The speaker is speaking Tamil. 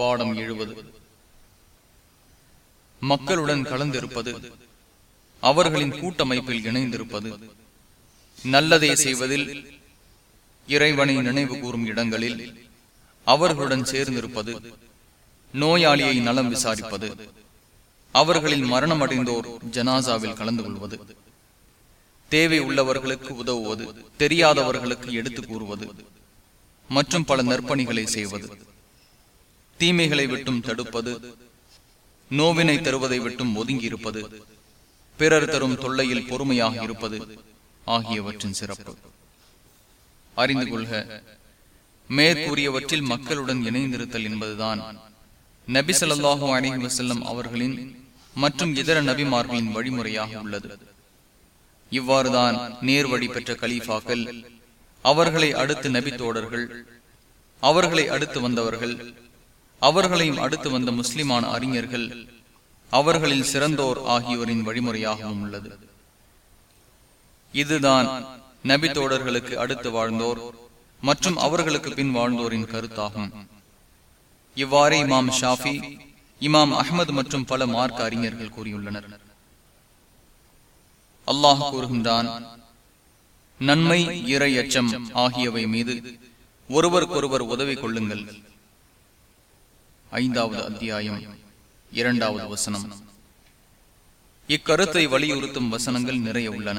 பாடம் எழுவது மக்களுடன் கலந்திருப்பது அவர்களின் கூட்டமைப்பில் இணைந்திருப்பது நல்லதை செய்வதில் இறைவனை நினைவு கூறும் இடங்களில் அவர்களுடன் சேர்ந்திருப்பது நோயாளியை நலம் விசாரிப்பது அவர்களில் மரணமடைந்தோர் ஜனாசாவில் கலந்து கொள்வது தேவை உள்ளவர்களுக்கு உதவுவது தெரியாதவர்களுக்கு எடுத்து கூறுவது மற்றும் பல நற்பணிகளை செய்வது. தீமைகளை விட்டும் தடுப்பது நோவினை தருவதை விட்டும் ஒதுங்கி இருப்பது பிறர் தரும் தொல்லையில் பொறுமையாக இருப்பது ஆகியவற்றின் சிறப்பு. அறிந்து கொள்க மேற்கூறியவற்றில் மக்களுடன் இணைந்திருத்தல் என்பதுதான் நபி சொல்லாஹு அலைஹி வசல்லம் அவர்களின் மற்றும் இதர நபிமார்களின் வழிமுறையாக உள்ளது. இவ்வாறுதான் நேர்வழி பெற்ற கலீஃபாக்கள் அவர்களை அடுத்து நபி தோடர்கள் அவர்களை அடுத்து வந்தவர்கள் அவர்களையும் அடுத்து வந்த முஸ்லிமான அறிஞர்கள் அவர்களில் சிறந்தோர் ஆகியோரின் வழிமுறையாகவும் உள்ளது. இதுதான் நபி தோடர்களுக்கு அடுத்து வாழ்ந்தோர் மற்றும் அவர்களுக்கு பின் வாழ்ந்தோரின் கருத்தாகும். இவ்வாறு இமாம் ஷாஃபி இமாம் அஹ்மது மற்றும் பல மார்க்க அறிஞர்கள் கூறியுள்ளனர். அல்லாஹ் கூறுகின்றான் நன்மை இறை அச்சம் ஆகியவை மீது ஒருவருக்கொருவர் உதவி கொள்ளுங்கள். ஐந்தாவது அத்தியாயம் இரண்டாவது வசனம். இக்கருத்தை வலியுறுத்தும் வசனங்கள் நிறைய உள்ளன.